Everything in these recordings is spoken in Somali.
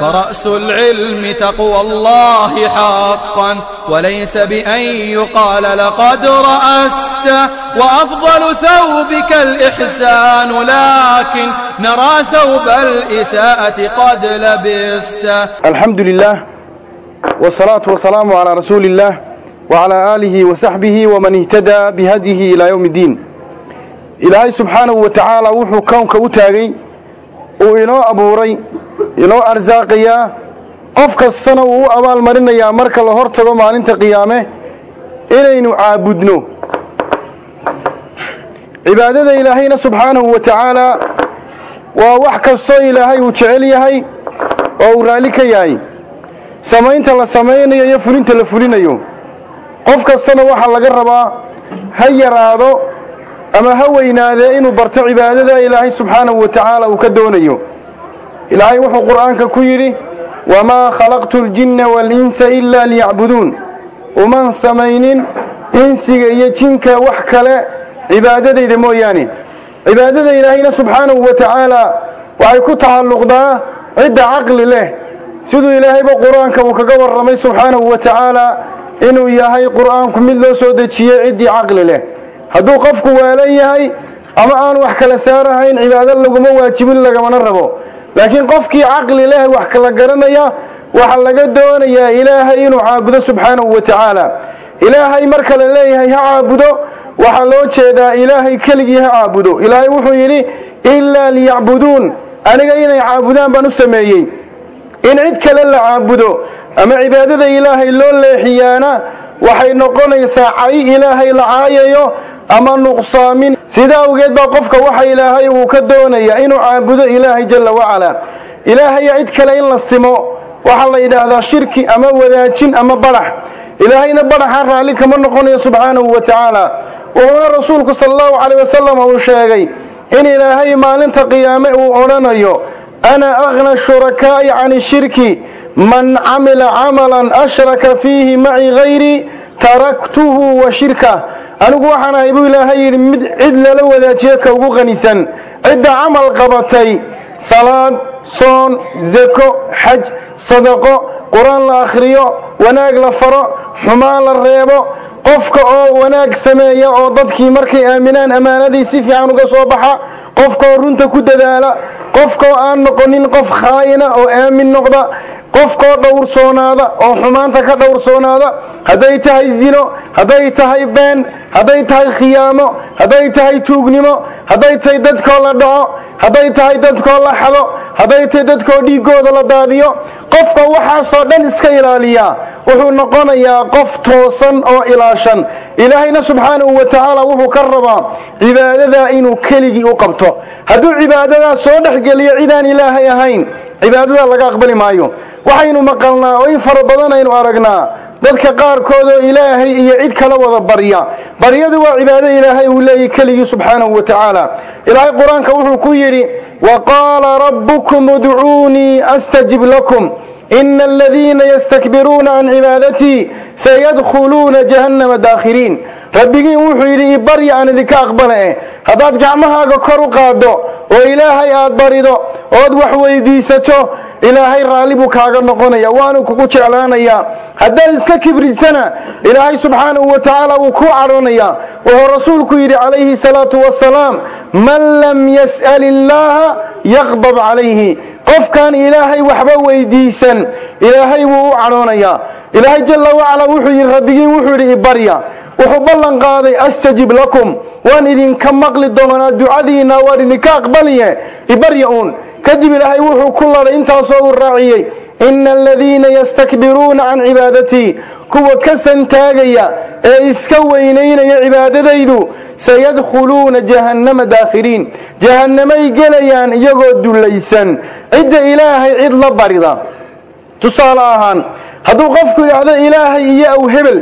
فرأس العلم تقوى الله حقا وليس بأن يقال لقد رأست وأفضل ثوبك الإحسان لكن نرى ثوب الإساءة قد لبست. الحمد لله والصلاة والسلام على رسول الله وعلى آله وصحبه ومن اهتدى بهديه إلى يوم الدين. إلهي سبحانه وتعالى وحو كونك أتاغي وإنو أبوري inoo arsaaqayaa qof kastana wuu u abaalmarinayaa marka la hor tago maalinta qiyaame inaynu caabudno. Cibaadada ilaahayna subxaanahu wa tacaalaa waa wax kastoo ilaahay uu jecel yahay oo uu raalli ka yahay. Samaynta la samaynayo iyo fulinta la fulinayo. Qof kastana waxaa laga rabaa ha yaraado ama ha weynaadee inuu barto cibaadada ilaahay subxaanahu wa tacaala uu ka doonayo ilaahay wuxuu qur'aanka ku yidhi wamaa khalaqtu aljinna waalinsa ilaa liyacbuduun. Uman samaynin insiga iyo jinka wax kale cibaadadayda mooyaane. Cibaadada ilaahayna subxaanahu wa tacaalaa waxay ku tacalluqdaa cidda caqli leh. Siduu ilaahayba qur'aanka uu kaga warramay subxaanahu wa tacaalaa inuu yahay qur'aanku mid loo soo dejiyey ciddii caqli leh. Hadduu qofku waalan yahay ama aan wax kala saarahayn cibaado laguma waajibin lagamana rabo laakiin qofkii caqli leh wax kala garanaya waxaa laga doonayaa ilaahay inuu caabudo subxaanahu wa tacaala. Ilaahay marka la leeyahay ha caabudo waxaa loo jeedaa ilaahay keligii ha caabudo. Ilaahay wuxuu yidhi ilaa liyacbuduun. Aniga inay caabudaan baan u sameeyey. In cid kale la caabudo ama cibaadada ilaahay loo leexiyaana waxay noqonaysaa cay ilaahay la caayayo ama nuqsaamin. Sidaa awgeed baa qofka waxa ilaahay uu ka doonaya inuu caabudo ilaahay jalla wacalaa ilaahaya cid kale in la simo waxaa la yidhaahdaa shirki ama wadaajin ama badhax ilaahayna badhaxa raalli kama noqonayo subxaanahu wa tacaala. Wuxuuna rasuulku sala allahu caleyh wasalam uu sheegay in ilaahay maalinta qiyaame uu odhanayo ana akhna shurakaa'i can shirki man camila camalan ashraka fiihi maci hayri taraktuhu wa shirkah anigu waxaan ahay buu ilaahay yidhi mid cid lala wadaajiyo ka ugu qanisan cidda camal qabatay salaad soon zako xaj sadaqo qur'aan la akhriyo wanaag la faro xumaan la reebo qofka oo wanaag sameeya oo dadkii markay aaminaan ammaanadii si fiican uga soo baxa qofkaoo runta ku dadaala qofkaoo aan noqonin qof khaayina oo aamin noqda qofkoo dhowrsoonaada oo xumaanta ka dhowrsoonaada hadday tahay zino hadday tahay been hadday tahay khiyaamo hadday tahay tuugnimo hadday tahay dadkoo la dhaco hadday tahay dadkoo la xado hadday tahay dadkoo dhiiggooda la daadiyo qofka waxaasoo dhan iska ilaaliyaa. Wuxuu noqonayaa qof toosan oo ilaashan. Ilaahayna subxaanahu wa tacaala wuxuu ka rabaa cibaadadaa inuu keligii u qabto. Hadduu cibaadadaa soo dhexgeliyo cidaan ilaahay ahayn cibaadadaa laga aqbali maayo. Waxaynu maqalnaa oo in fara badan aynu aragnaa dadka qaarkood oo ilaahay iyo cid kala wada barya. Baryadu waa cibaado ilaahay uu leeyahy keligii subxaanahu wa tacaala. Ilaahay qur'aanka wuxuu ku yidhi wa qaala rabbukum udcuunii astajib lakum. Ina aladiina yastakbiruuna can cibaadatii sayadkhuluuna jahannama daakhiriin rabbigiin wuxuu yidhi ibarya aan idinka aqbala eh haddaad gacmahaaga kor u qaaddo oo ilaahay aad barido ood wax weydiisato ilaahay raalli buu kaaga noqonaya. Waanu kugu jeclaanayaa haddaad iska kibrisana ilaahay subxaanahu wa tacaala wuu kuu cadhoonayaa wuxuu rasuulku yidhi calayhi salaatu wasalaam man lam yas'al illaaha yaqdab calayhi. Qofkaan ilaahay waxba weydiisan. Ilaahay wuu u cadhoonayaa ilaahay jalla wacala wuxuu yidhi rabbigiin wuxuu yidhi ibarya wuxuu ballan qaaday astajib lakum waan idinka maqli doonaa ducadiinna waan idinka aqbaliye ibarya uun. Kadib ilaahay wuxuu ku ladhay intaasoo uu raaciyey ina aladiina yastakbiruuna can cibaadatii kuwa ka santaagaya ee iska weynaynaya cibaadadaydu sayadkhuluuna jahannama daakhiriin. Jahannamay gelayaan iyagoo dullaysan cidda ilaahay cid la barida. Tusaale ahaan hadduu qofku yidhaahdo ilaahay iyo aw hebel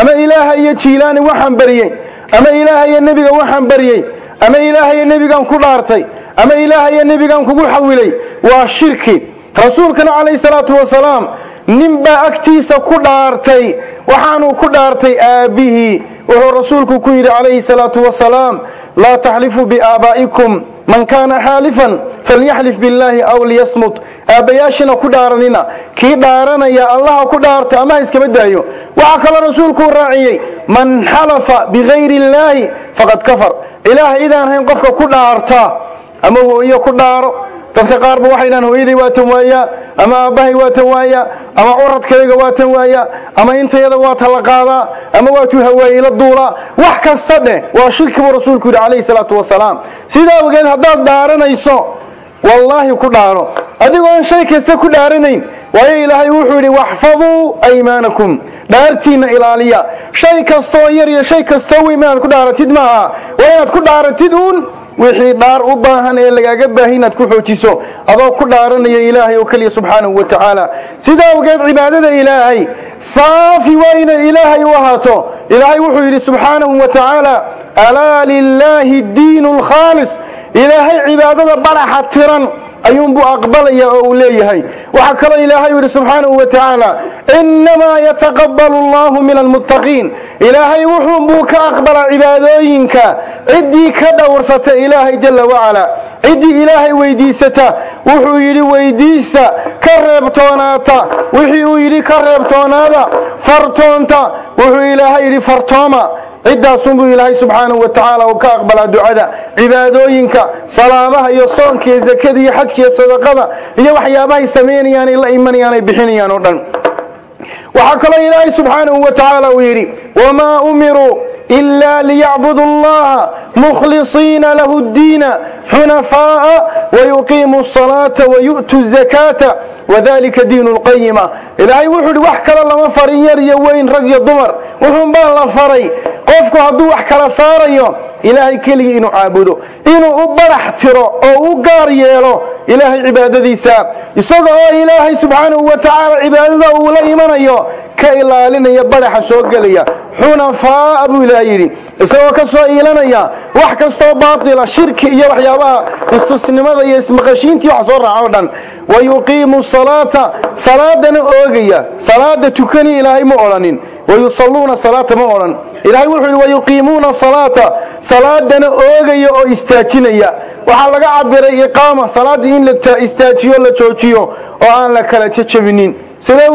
ama ilaahay iyo jiilaani waxaan baryey ama ilaahay iyo nebiga waxaan baryey ama ilaahay iyo nebigaan ku dhaartay. Ama ilaahay iyo nebigaan kugu xawilay. Waa shirki. Rasuulkana calayhi salaatu wasalaam nin baa agtiisa ku dhaartay. Waxaanuu ku dhaartay aabbihii. Wuxuu rasuulku ku yidhi calayhi salaatu wasalaam laa taxlifuu biaabaa'ikum man kaana xaalifan falyaxlif billaahi aw liyasmut. Aabbayaashina ku dhaaranina kii dhaaranaya allaha ku dhaarta ama ha iskama daayo. Waxaa kaloo rasuulkuu raaciyey man xalafa bigayri illaahi faqad kafar. Ilaah idaan hayn qofka ku dhaarta ama hooyo ku dhaaro dadka qaarba waxay dhahaan hooyaday waa tan waaya ama aabbahay waa tan waaya ama curadkayga waa tan waaya ama intayada waa ta la qaadaa ama waatuu hawaayila duulaa wax kasta dheh waa shirki buu rasuulku yidhi calayhi salaatu wasalaam. Sidaa ogeed haddaad dhaaranayso wallaahi ku dhaaro. Adigoon shay kasta ku dhaaranayn waayo ilaahay wuxuu yidhi waxfaduu aymaanakum. Dhaartiinna ilaaliya. Shay kastoo yar iyo shay kastoo weyn inaad ku dhaaratid maaha. Waa inaad ku dhaaratid uun wixii dhaar u baahan ee lagaaga baahay inaad ku xoojiso adoo ku dhaaranaya ilaahay oo keliya subxaanahu wa tacaala. Sidaa awgeed cibaadada ilaahay saafi waa inay ilaahay u ahaato. Ilaahay wuxuu yidhi subxaanahu wa tacaala alaa lilaahi diinu alkhaalis ilaahay cibaadada baraxa tiran ayuunbuu aqbalaya oo uu leeyahay. Waxaa kaloo ilaahay u yidhi subxaanahu wa tacaala innamaa yataqabbalu allahu min almuttaqiin. Ilaahay wuxuunbuu ka aqbalaa cibaadooyinka. Ciddii ka dhowrsata ilaahay jalla wacala ciddii ilaahay weydiisata wuxuu yidhi weydiista ka reebtoonaata. Wixii uu yidhi ka reebtoonaada fartoonta. Wuxuu ilaahay yidhi fartooma ciddaasunbuu ilaahay subxaanahu wa tacaala uu ka aqbalaa ducada. Cibaadooyinka salaadaha iyo soonka iyo zakada iyo xajka iyo sadaqada iyo waxyaabahay samaynayaanay la imanayaan ay bixinayaan oo dhan waxaa kaloo ilaahay subxaanahu wa tacaala uu yidhi wamaa umiruu ilaa liyacbudu allaha mukhlisiina lahu ddiina xunafaa'a wayuqiimu asalaata wayu'tu zakaata wadalika diinu lqayima ilaahay wuxuu idhi wax kale lama farin yar iyo weyn rag iyo dumar. Wuxuunbaa la faray qofku hadduu wax kala saarayo ilaahay keligii inuu caabudo inuu u barax tiro oo u gaar yeelo ilaahay cibaadadiisa. Isaga oo ilaahay subxaanahu wa tacaala cibaadada uu la imanayo ka ilaalinaya badaxa soo gelaya. Xunafaa'a buu ilaah yidhi isagoo ka soo iilanaya wax kastoo baatila shirki iyo waxyaabaha istusnimada iyo ismaqashiintii wax soo raaca o dhan. Wa yuqiimu salaata salaadana oogaya. Salaada tukani ilaahay ma odhanin wayusalluuna salaata ma odhan ilaahay wuxuu yidhi wayuqiimuuna salaata. Salaadana oogaya oo istaajinaya. Waxaa laga cabiray iqaama salaaddii in la istaajiyo la joojiyo oo aan la kala jajabinin sidee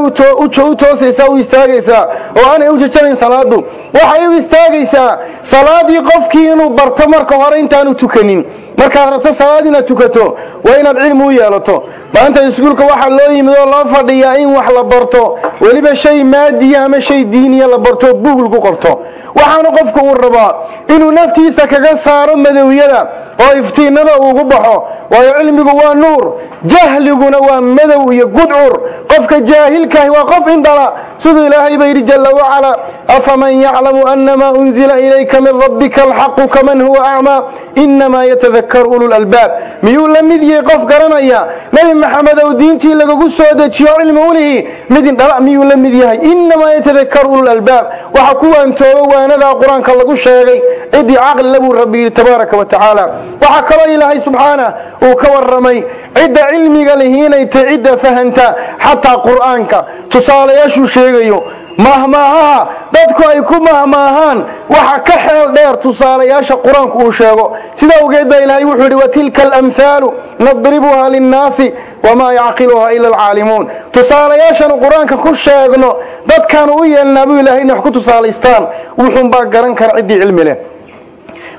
u toosaysaa u istaagaysaa oo aanay u jajanayn salaadu. Waxay u istaagaysaa salaadii qofkii inuu barto marka hore intaanu tukanin markaad rabto salaad inaad tukato waa inaad cilmi u yeelato. Maanta iskuulka waxaa loo yimid oo loo fadhiyaa in wax la barto. Weliba shay maadiya ama shay diiniya la barto buugl ku qorto. Waxaana qofku uu rabaa inuu naftiisa kaga saaro madowyada oo iftiinada uugu baxo. Waayo cilmigu waa nuur jahliguna waa madow iyo gudcur qofka jaahilkahi waa qof indhala. Siduu ilaahay ba yidhi jalla wacala afaman yaclamu anamaa unzila ilayka min rabbika alxaqu kaman huwa acmaa inamaa yatadakaru ulu lalbaab miyuu la mid yahay qof garanaya? Nebi maxamed ow diintii lagagu soo dejiyo cilmi ulihi mid indhala miyuu la mid yahay? Inamaa yatadakaru ulu lalbaab waxa kuwaan tooba waanadaa qur'aanka lagu sheegay. Ciddii caqli labuu rabbi yidhi tabaaraka wa tacaala. Waxaa kaloo ilaahay subxaanah uu ka warramay. Cidda cilmiga lihiinay tay cidda fahanta. Xataa qur'aanka. Tusaalayaashuu sheegayo mahmaahaha dadku ay ku mahmaahaan waxa ka xeel dheer tusaalayaasha qur'aanku uu sheego. Sida awgeed baa ilaahay wuxuu yidhi watilka alamhaalu nadribuha linnaasi wamaa yacqiluha ila alcaalimuun. Tusaalayaashanu qur'aanka ku sheegno dadkaanu u yeelnaa buu ilahay inay wax ku tusaalaystaan. Wuxuunbaa garan kara ciddii cilmi leh.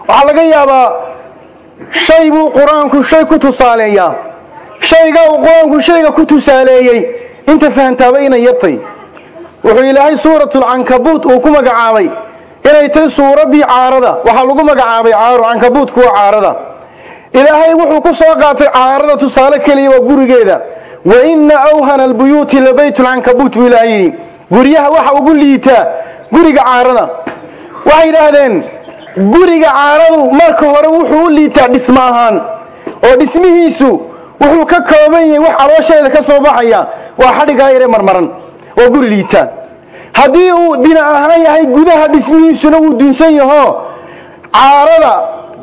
Waxaa laga yaabaa shay buu qur'aanku shay ku tusaaleeyaa. Shaygaa uu qur'aanku shayga ku tusaaleeyey. Inta fahantaaba inay yartay wuxuu ilaahay suuratulcankabuut uu ku magacaabay. Inay tahay suuraddii caarada. Waxaa lagu magacaabay caaro cankabuutku waa caarada. Ilaahay wuxuu ku soo qaatay caarada tusaale keliya waa gurigeeda. Wa inna awhana albuyuuti labaytulcankabuut buu ilaahay yidhi. Guryaha waxa ugu liitaa guriga caarada. Waxay yidhaahdeen guriga caaradu marka hore wuxuu u liitaa dhismo ahaan oo dhismihiisu wuxuu ka kooban yahay wax caloosheeda ka soo baxaya waa xadhigaa yare marmaran waa guri liitaan haddii uu dhinac ahaan yahay gudaha dhismihiisuna wuu dunsan yaho. Caarada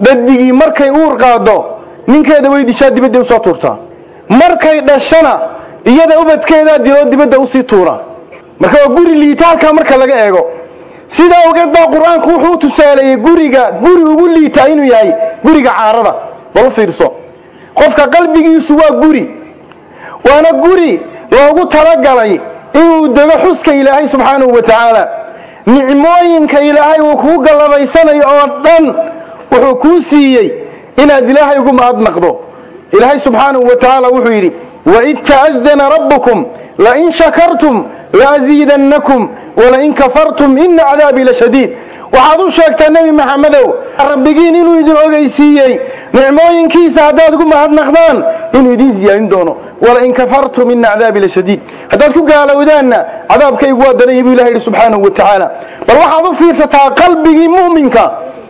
dadigii markay uur qaado ninkeeda way dishaa dibadda u soo tuurtaa markay dhashana iyada ubadkeedaa diloo dibadda u sii tuura. Marka waa guri liita halkaa marka laga eego. Sidaa ogeed baa qur'aanku wuxuu u tusaaleeyey guriga guri ugu liitaa inuu yahay guriga caarada. Bal fiirso. Qofka qalbigiisu waa guri. Waana guri loogu talagalay inuu dego xuska ilaahay subxaanahu wa tacaala. Nicmooyinka ilaahay uu kuu gallabaysanayo oo dhan wuxuu kuu siiyey inaad ilaahay ugu mahadnaqdo ilaahay subxaanahu wa tacaala wuxuu yidhi waid ta'adana rabbukum lain shakartum laaziidannakum walain kafartum ina cadaabii lashadiid waxaad u sheegtaa nebi maxamedow rabbigiin inuu idin ogeysiiyey nicmooyinkiisa haddaad ugu mahadnaqdaan inuu idin siyaadin doono. Walain kafartum ina cadaabii lashadiid haddaad ku gaalowdaanna cadaabkaygu waa daran buu ilaha yidhi subxaanahu wa tacaala bal waxaad u fiirsataa qalbigii mu'minka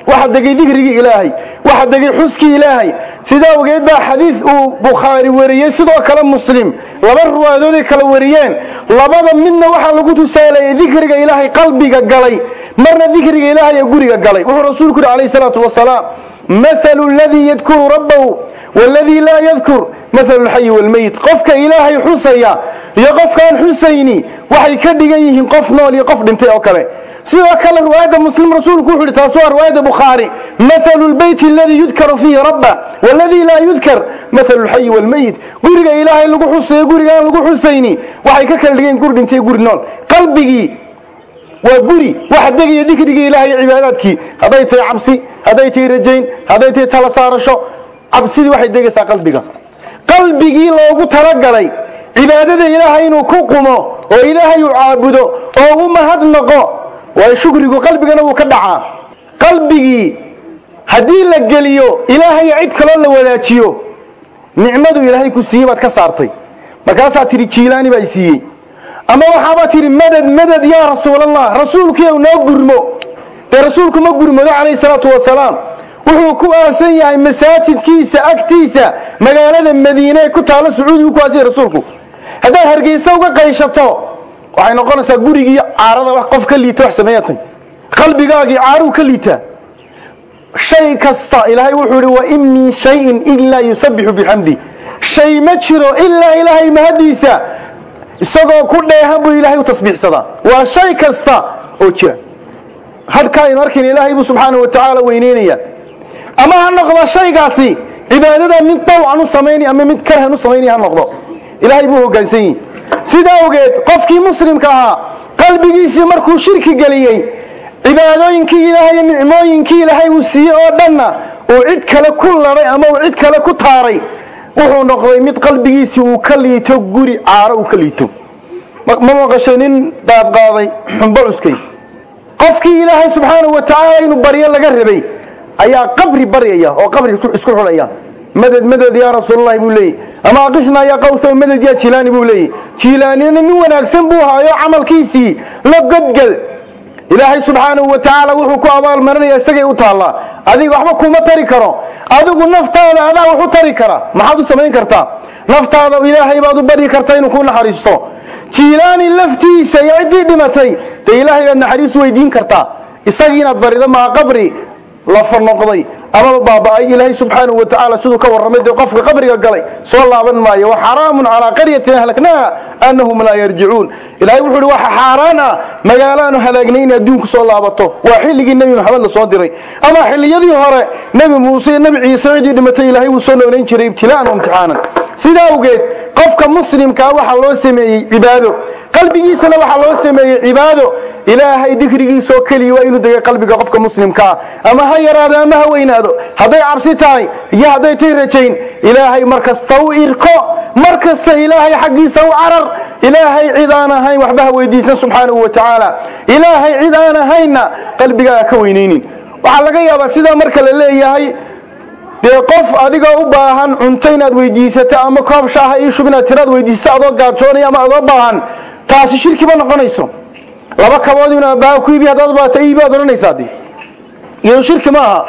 waxa degay dikrigii ilaahay waxa degay xuskii ilaahay. Sidaa ogeed baa xadiid uu bukhaari wariyey sidoo kale muslim. Laba riwaayadooday kala wariyeen. Labada midna waxaa lagu tusaalayay dikriga ilaahay qalbiga galay marna dikriga ilaahay ee guriga galay. Wuxuu rasuulku yidhi calayhi salaatu wasalaam mathalu aladii yadkuru rabbahu waaladii laa yadkur mathalu lxayi waalmeyit qofka ilaahay xusaya iyo qofkaan xusayni waxay ka dhigan yihiin qof nool iyo qof dhintay oo kale sidoo kale riwaayadda muslim rasuulku wuxuu yidhi taas waa riwaayadda bukhaari mathalu lbeyti aladii yudkaru fiihi rabba waaladii laa yudkar mathalu lxayi waalmeyit guriga ilaahay lagu xusayo gurigaan lagu xusayni waxay ka kala dhigeen guri dhintay guri nool. Qalbigii waa guri waxa degaya dikrigii ilahay cibaadaadkii. Hadday tahay cabsi hadday tahay rajayn hadday tahay tala saarasho cabsidii waxay degaysaa qalbiga. Qalbigii loogu talagalay cibaadada ilaahay inuu ku qumo oo ilaahay uu caabudo oo u mahadnaqo waayo shukrigu qalbigana wuu ka dhacaa? Qalbigii haddii la geliyo ilaahay cid kaloo la wadaajiyo nicmadu ilaahay ku siiyey baad ka saartay. Markaasaa tidhi jiilaani baa siiyey. Ama waxaaba tidhi madad madad yaa rasuulallah rasuulkiiw noo gurmo. Dee rasuulku ma gurmado calayhi salaatu wasalaam. Wuxuu ku aasan yahay masaajidkiisa agtiisa magaalada madiine ee ku taalo sacuudigu ku aasanya rasuulku. Haddaad hargeysa uga qayshato waxay noqonaysaa gurigii caarada wax qof ka liita wax sameeyatay qalbigaagii caaruu ka liitaa shay kasta ilaahay wuxuu ihi wa in min shayin ilaa yusabbixu bixamdi shay ma jiro ilaa ilaahay mahadiisa. Isagoo ku dheehan buu ilaahay u tasbiixsadaa. Waa shay kasta oo jira. Hadhka aynu arkayna ilaahay buu subxaanahu wa tacaala ama ha noqdo shaygaasi cibaadada mid dawcan u samaynaya ama mid karhan u samaynaya ha noqdo. Ilaahay buu hoggaansan yihi sidaa ogeed qofkii muslimka ahaa qalbigiisii markuu shirki geliyey cibaadooyinkii ilaahay iyo nicmooyinkii ilaahay uu siiyey oo dhanna uu cid kale ku ladhay ama uu cid kale ku taaray wuxuu noqday mid qalbigiisii uu ka liito guri caaro uu ka liito. Ma maqashay nin daadqaaday xumbo cuskay. Qofkii ilaahay subxaanahu wa tacaala inuu baryo laga rabay ayaa qabri baryaya oo qabri isku xulaya. Madad madad yaa rasuulalahi buu leeyey ama aqishnaa yaa qawsa madad yaa jilaani buu leeyey jilaanina nin wanaagsan buu haayo camalkiisii la godgel ilaahay subxaanahu wa tacaala wuxuu ku abaalmarinaya isagay u taallaa. Adiga waxba kuma tari karo. Adigu naftaada adaa wax u tari kara maxaad u samayn kartaa? Naftaada ilaahay baad u baryi kartaa inuu ku naxariisto. Jiilaani laftiisa iyo ciddii dhimatay dee ilaahay baad naxariis weydiin kartaa. Isagii inaad barido maa qabri la farnoqday amaba baaba'ay ilaahay subxaanahu wa tacaala siduu ka warramay dee qofka qabriga galay soo laaban maayo. Wa xaraamun calaa qaryatin ahlaknaha annahum laa yarjicuun ilahay wuxuu uhi waxa xaaraan ah magaalaanu halaagnay in adduunku soo laabato. Waa xilligii nebi maxamed la soo diray. Ama xilliyadii hore nebi muuse iyo nebi ciise ciddii dhimatay ilaahay wuu soo noolayn jiray ibtilaa'an imtixaanan. Sidaa awgeed qofka muslimkaa waxaa loo sameeyey cibaado. Qalbigiisana waxaa loo sameeyey cibaado. Ilaahay dikrigiisaoo keliya waa inuu degay qalbiga qofka muslimkaa ama ha yaraado ama ha weynaado. Hadday cabsi tahay iyo hadday tay rajayn ilaahay markasta u irko. Mar kasta ilaahay xaggiisa u carar ilaahay cid aan ahayn waxba ha weydiisan subxaanahu wa tacaala ilaahay cid aan ahaynna qalbigaaga ka weynaynin waxaa laga yaabaa sidaa marka la leeyahay dee qof adigoo u baahan cunto inaad weydiisato ama koob shaaha ii shub inaad tiraad weydiisato adoo gaajoonaya ama adoo baahan taasi shirkiba noqonayso. Laba kabood in aabbaha ku iibi haddaad baata iibi aad odhanaysaa dee iyado shirki ma aha.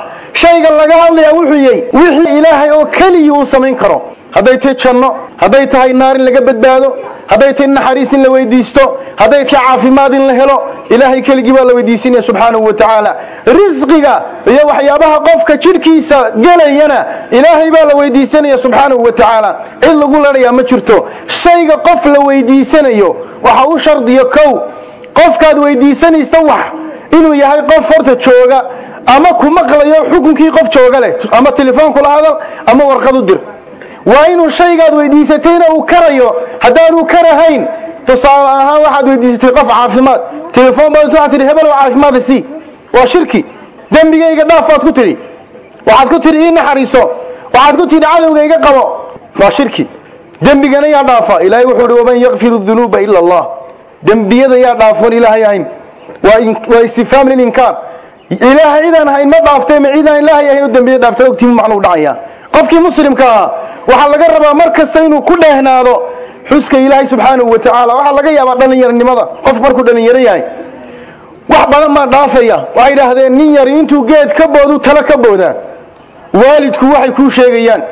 Laga hadlayaa wuxuu yahay wixii ilaahay oo keliya uu samayn karo. Hadday tahay janno hadday tahay naar in laga badbaado hadday tahay naxariis in la weydiisto hadday tahay caafimaad in la helo ilaahay keligii baa la weydiisinaya subxaanahu wa tacaala. Risqiga iyo waxyaabaha qofka jidhkiisa gelayana ilaahay baa la weydiisanaya subxaanahu wa tacaala. Cid lagu ladhayaa ma jirto. Shayga qof la weydiisanayo waxa u shardiyo kow. Qofkaad weydiisanaysa wax inuu yahay qof horta jooga ama ku maqlayo xukunkii qof jooga leh ama telefoon kula hadal ama warqad u dir waa inuu shaygaad weydiisatayna uu karayo. Haddaanuu karahayn tusaale ahaan waxaad weydiisatay qof caafimaad. Telefoon baad waxaad tidhi hebel waa caafimaada sii waa shirki. Dembigayga dhaaf baad ku tidhi waxaad ku tidhi ii naxariiso. Waxaad ku tidhi cadowga iga qabo. Waa shirki. Dembigana yaa dhaafa. Ilaahay wuxuu uhi waman yakfiru dunuuba ila allah. Dembiyada yaa dhaafoon ilaahay ahayn. Waa istifaam lilinkaar ilaahay cidaan ahayn ma dhaaftay ma cidaan ilaahay ahayn u dembiya dhaafta ogtimu macnuu dhacaya. Qofkii muslimka ahaa waxaa laga rabaa mar kasta inuu ku dheehnaado xuska ilaahay subxaanahu wa tacaala waxaa laga yaabaa dhallinyaronimada qof markuu dhallinyaro yahay. Wax badan baa dhaafaya. Waxay idhaahdeen nin yari intuu geed ka boodu talo ka boodaa waalidku waxay kuu sheegayaan.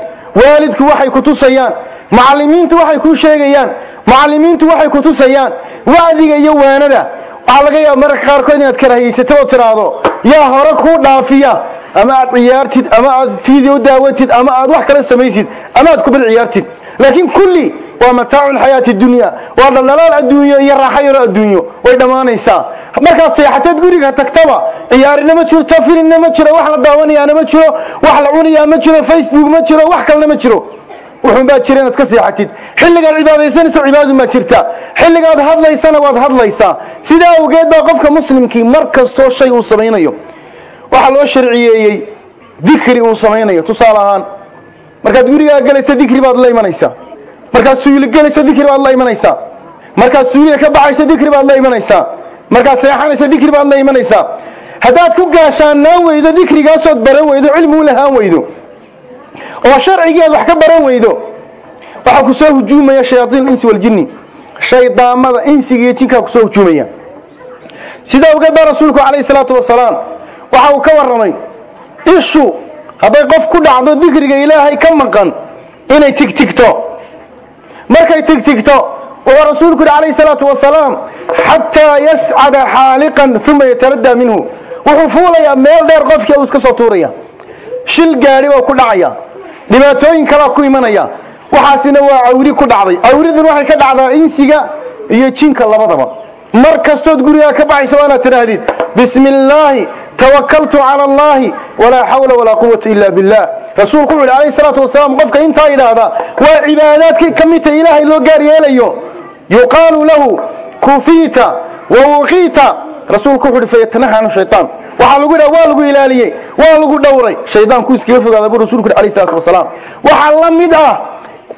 Waalidku waxay ku tusayaan. Macallimiintu waxay kuu sheegayaan. Macallimiintu waxay ku tusayaan. Wacdiga iyo waanada. Waxaa laga yaaba mararka qaarkood inaad karahiysatid oo tidhaahdo yaa hore kuu dhaafiya ama aad ciyaartid ama aad video daawatid ama aad wax kala samaysid ama aad kubad ciyaartid laakiin kulli waa mataacu lxayaati dunya waa dhaldhalaal adduunyo iyo raaxo yaro adduunyo way dhammaanaysaa markaad seexateed guriga tagtaba ciyaarina ma tafirinna ma jiro wax la daawanayaana ma jiro wax la cunayaa ma jiro facebook ma jiro wax kalena ma jiro wuxuun baa jira inaad ka seexatid xilligaad cibaadaysanayso cibaadun baa jirta xilligaad hadlaysana waad hadlaysaa sidaa awgeed baa qofka muslimkii mar kastoo shay uu samaynayo waxaa loo sharciyeeyey dikri uu samaynayo tusaale ahaan markaad gurigaa gelayso dikri baad la imanaysaa. Markaad suuli gelayso dikri baad la imanaysaa. Markaad suuliga ka baxayso dikri baad la imanaysaa. Markaad seexanayso dikri baad la imanaysaa. Haddaad ku gaashaannaan weydo dikrigaasood baran weydo cilmi u lahaan weydo. Oo sharcigii aad wax ka baran weydo. Waxaa ku soo hujuumaya shayaaiin insi waljinni shaydaamada insiga iyo jinkaa ku soo hujuumaya sidaa ogeed baa rasuulku calayhi salaatu wasalaam waxa uu ka warramay ishu hadday qof ku dhacdo dikriga ilaahay ka maqan inay tigtigto markay tigtigto wuxuu rasuulku yidhi calayhi salaatu wasalaam xataa yascada xaaliqan uma yataraddaa minhu. Wuxuu fuulayaa meel dheer qofkii uu iska soo tuuraya. Shil gaadhi oo ku dhacaya dhibaatooyin kalaa ku imanaya. Waxaasina waa cawri ku dhacday. Cawridun waxay ka dhacdaa insiga iyo jinka labadaba. Mar kastood gurigaa ka baxaysa waa inaad tidhaahdid bismi tawakaltu cala allaahi walaa xawla walaa quwata ila billah. Rasuulku wuxu yidhi calayhi salaatu wasalaam qofka intaa yidhaahda waa cibaadaadkay ka midta ilaahay loo gaar yeelayo. Yuqaalu lahu kufiita wa wuqiita. Rasuulku wuxu uhi fayatanaha canhu shaytaan. Waxaa lagu yidhaha waa lagu ilaaliyey waa lagu dhowray. Shaydaanku iskaga fogaada buu rasulku yidhi alayhi salaatu wasalaam waxaa la mid ah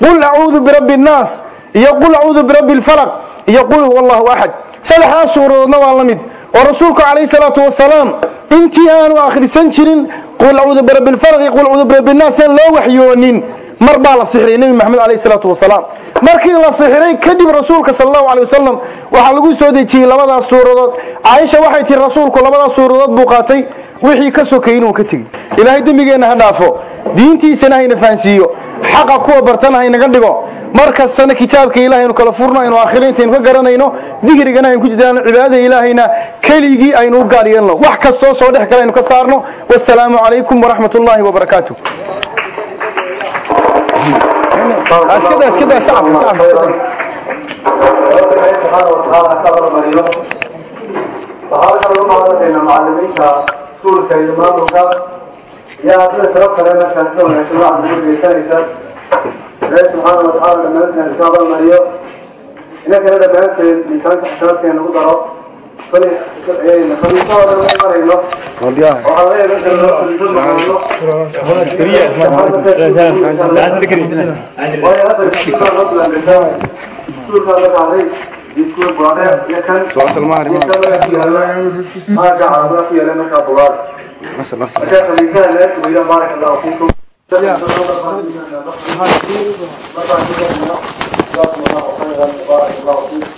qul acuudu birabbi nnaas iyo qul acuudu birabbi lfalaq iyo qul huwa allahu axad saddexdaas suuradoodna waa la mid oo rasuulku calayhi salaatu wasalaam intii aanu akhrisan jirin qul acuudu birabbi lfalaq iyo qul acuudu birabbi nnaas aan loo waxyoonin mar baa la sixiray nebi maxamed calayhi salaatu wasalaam markii la sixiray kadib rasuulka sala allahu calay wasalam waxaa lagu soo dejiyey labadaas suuradood caaisha waxay tihi rasuulku labadaas suuradood buu qaatay wixii ka sokay inuu ka tegi ilaahay dembigeenna ha dhaafo. Diintiisana hayna fahansiiyo xaqa kuwa bartana haynaga dhigo markastana kitaabka ilahay aynu kala furno aynu aakhira intaynu ka garanayno dikrigana aynu ku jidaalno cibaadada ilaahayna keligii aynu u gaal yeelno wax kastoo soo dhex gala aynu ka saarno wasalaamu calaykum waraxmat ullaahi wabarakaatu إلهي سبحانه وتعالى لما نزل الكعبة المالية هناك هذا بنات إيه، من كانت حسابات كان قدرة فلي يعني خليصة ولا مريضة وديا وعليه بس هنا كريه لا زال لا تذكر وهي هذا الكتاب رب الأمريكان دكتور هذا عليه دكتور برادة لكن تواصل معه ما جعلنا في لنا كابولار مثلا مثلا كان الإنسان لا يقبل بارك الله فيكم هذا الله خيرا مبارك الله فيك